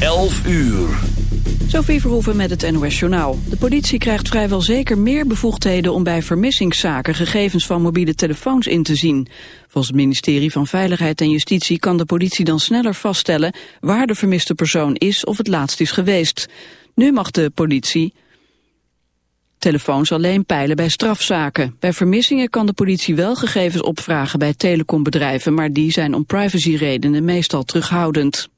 11 uur. Sophie Verhoeven met het NOS Journaal. De politie krijgt vrijwel zeker meer bevoegdheden om bij vermissingszaken gegevens van mobiele telefoons in te zien. Volgens het ministerie van Veiligheid en Justitie kan de politie dan sneller vaststellen waar de vermiste persoon is of het laatst is geweest. Nu mag de politie telefoons alleen peilen bij strafzaken. Bij vermissingen kan de politie wel gegevens opvragen bij telecombedrijven, maar die zijn om privacyredenen meestal terughoudend.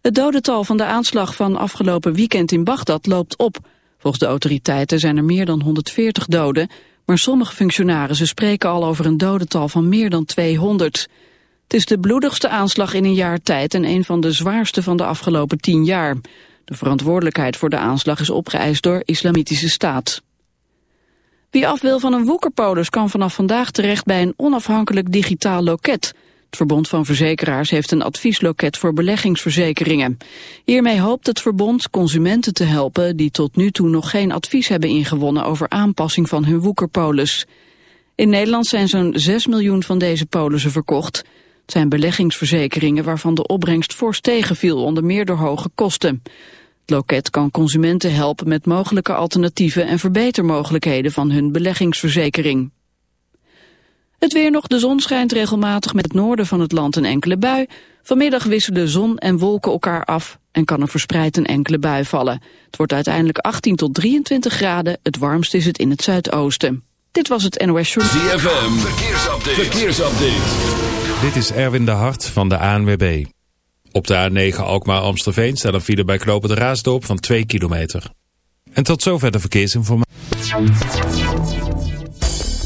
Het dodental van de aanslag van afgelopen weekend in Bagdad loopt op. Volgens de autoriteiten zijn er meer dan 140 doden, maar sommige functionarissen spreken al over een dodental van meer dan 200. Het is de bloedigste aanslag in een jaar tijd en een van de zwaarste van de afgelopen tien jaar. De verantwoordelijkheid voor de aanslag is opgeëist door Islamitische Staat. Wie af wil van een woekerpolis kan vanaf vandaag terecht bij een onafhankelijk digitaal loket. Het Verbond van Verzekeraars heeft een adviesloket voor beleggingsverzekeringen. Hiermee hoopt het verbond consumenten te helpen die tot nu toe nog geen advies hebben ingewonnen over aanpassing van hun woekerpolis. In Nederland zijn zo'n 6 miljoen van deze polissen verkocht. Het zijn beleggingsverzekeringen waarvan de opbrengst fors tegenviel, onder meer door hoge kosten. Het loket kan consumenten helpen met mogelijke alternatieven en verbetermogelijkheden van hun beleggingsverzekering. Het weer nog, de zon schijnt regelmatig met het noorden van het land een enkele bui. Vanmiddag wisselen zon en wolken elkaar af en kan er verspreid een enkele bui vallen. Het wordt uiteindelijk 18 tot 23 graden, het warmst is het in het zuidoosten. Dit was het NOS Short. ZFM, verkeersupdate. verkeersupdate. Dit is Erwin de Hart van de ANWB. Op de A9 Alkmaar-Amstelveen staat een file bij Knopen de Raasdoop van 2 kilometer. En tot zover de verkeersinformatie.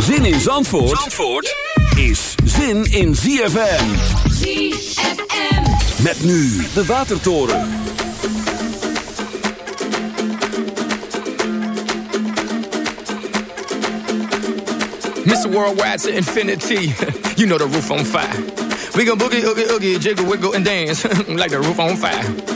Zin in Zandvoort, Zandvoort is zin in ZFM. ZFM. Met nu de Watertoren. Mr. Worldwide to infinity. you know the roof on fire. We go boogie, oogie, oogie, jiggle, wiggle, and dance like the roof on fire.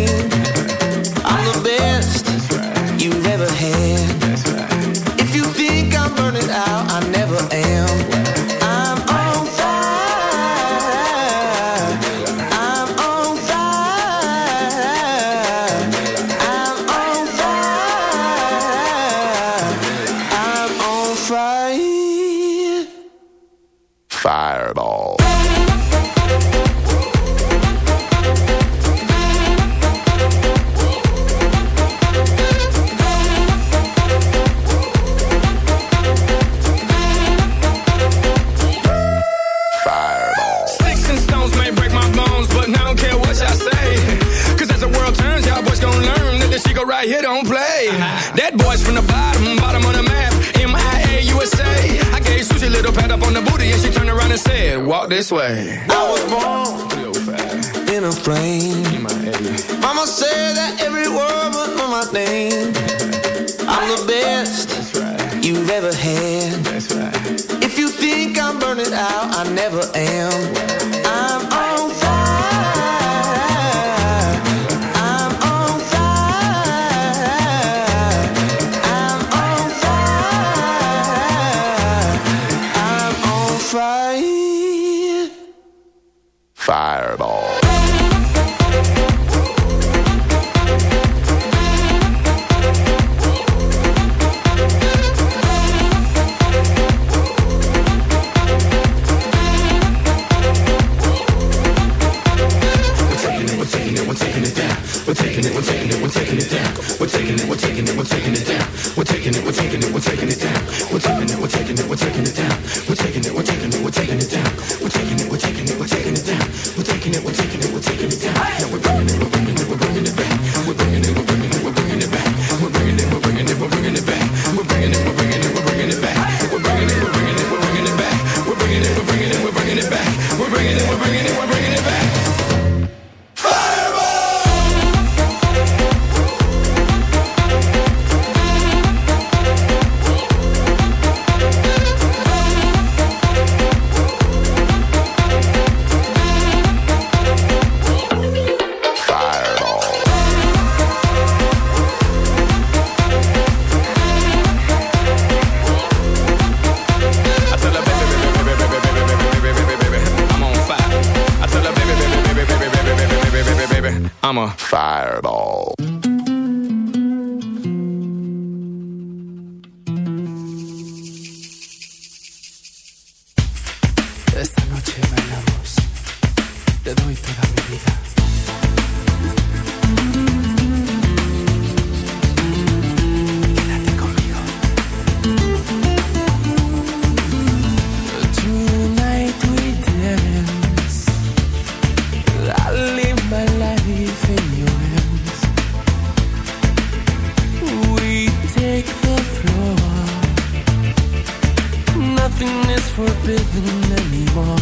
nothing is forbidden anymore.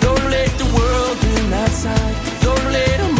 Don't let the world in outside. Don't let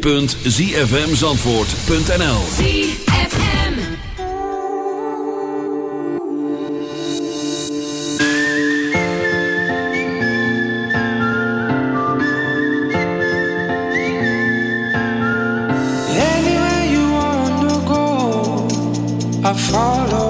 www.zfmzandvoort.nl ZFM. Anywhere you wanna go, I follow.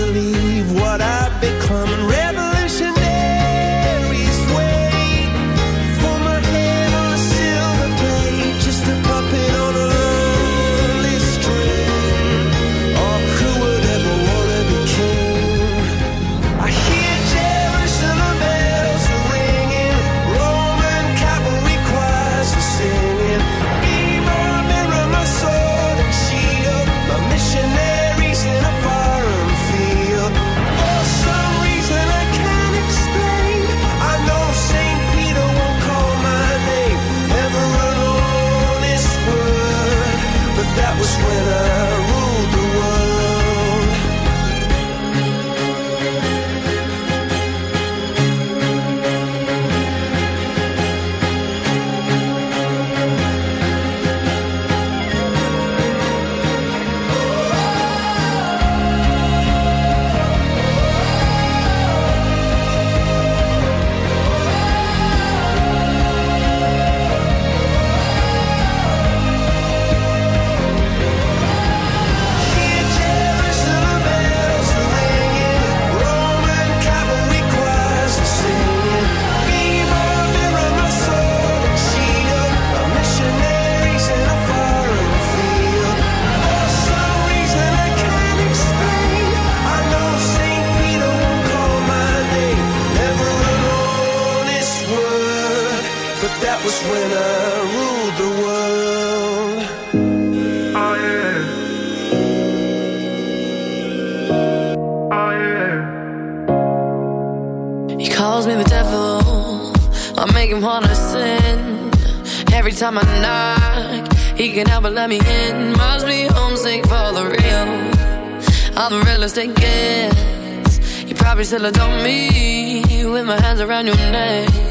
when I rule the world. Oh yeah. Oh yeah. He calls me the devil. I make him wanna sin. Every time I knock, he can never let me in. Must be homesick for the real. I'm the realest it gets. You probably still adore me with my hands around your neck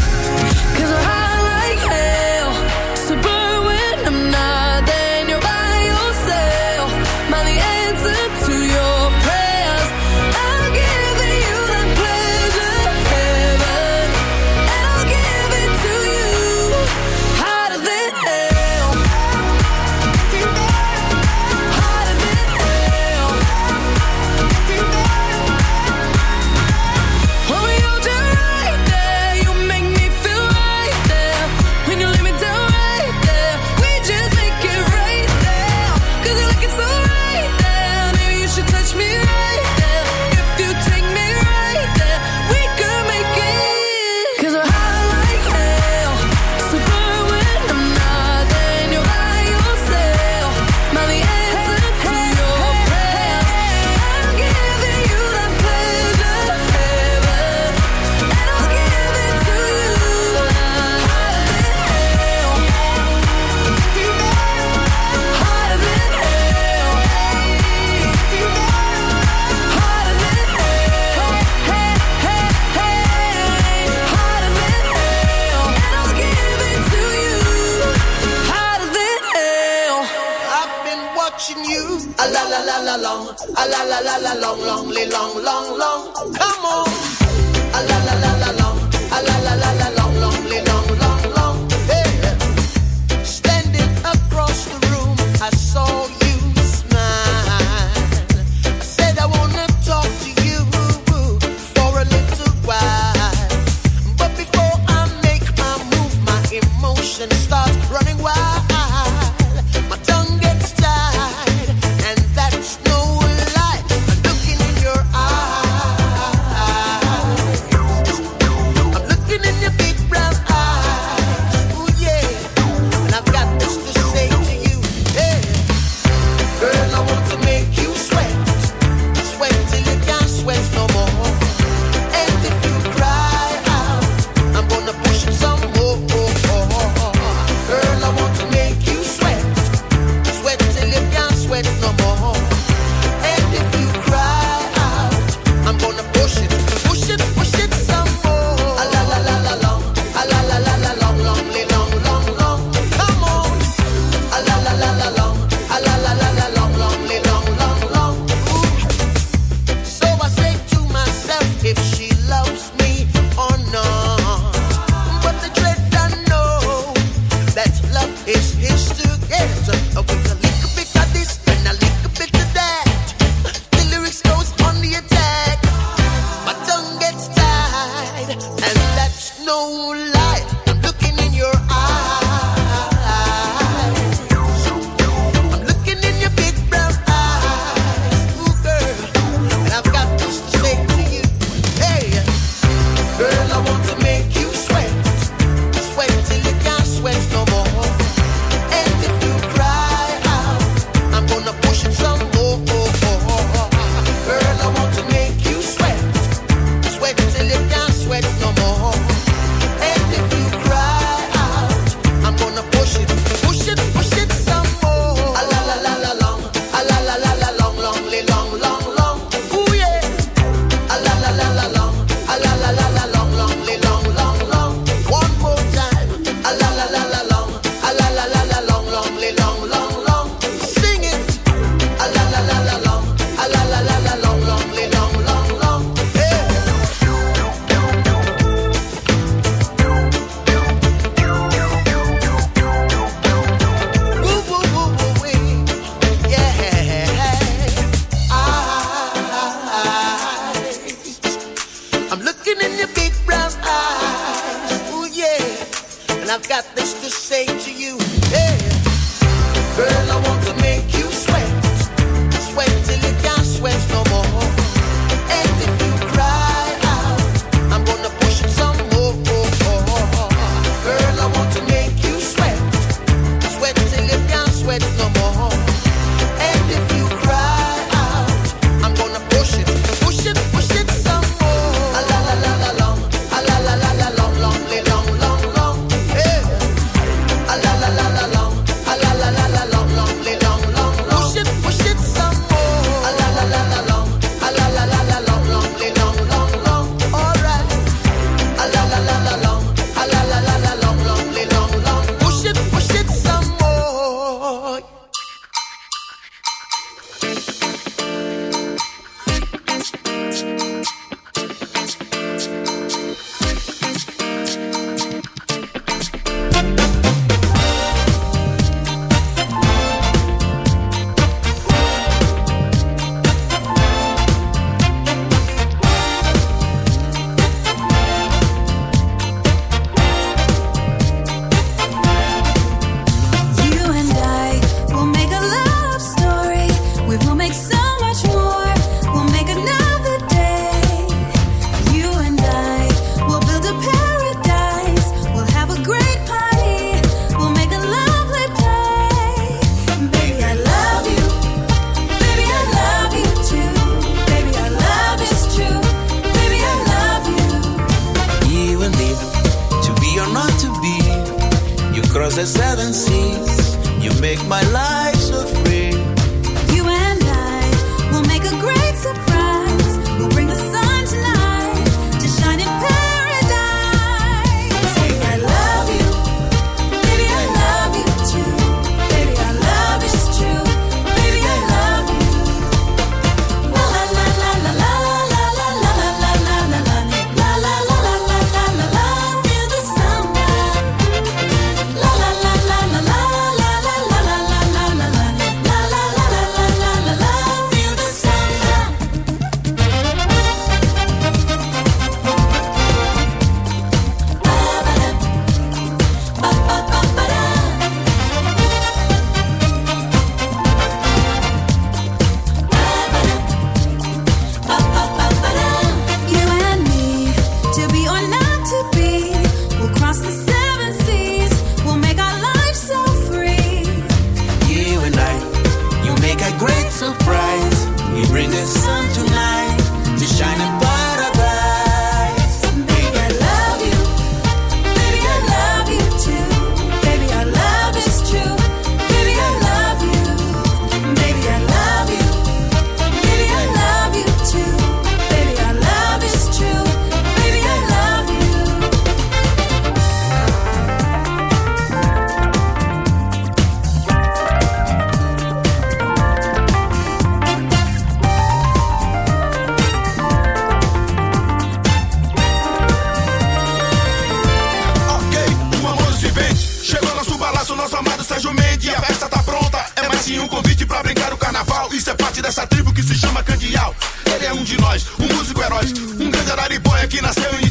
making us seven.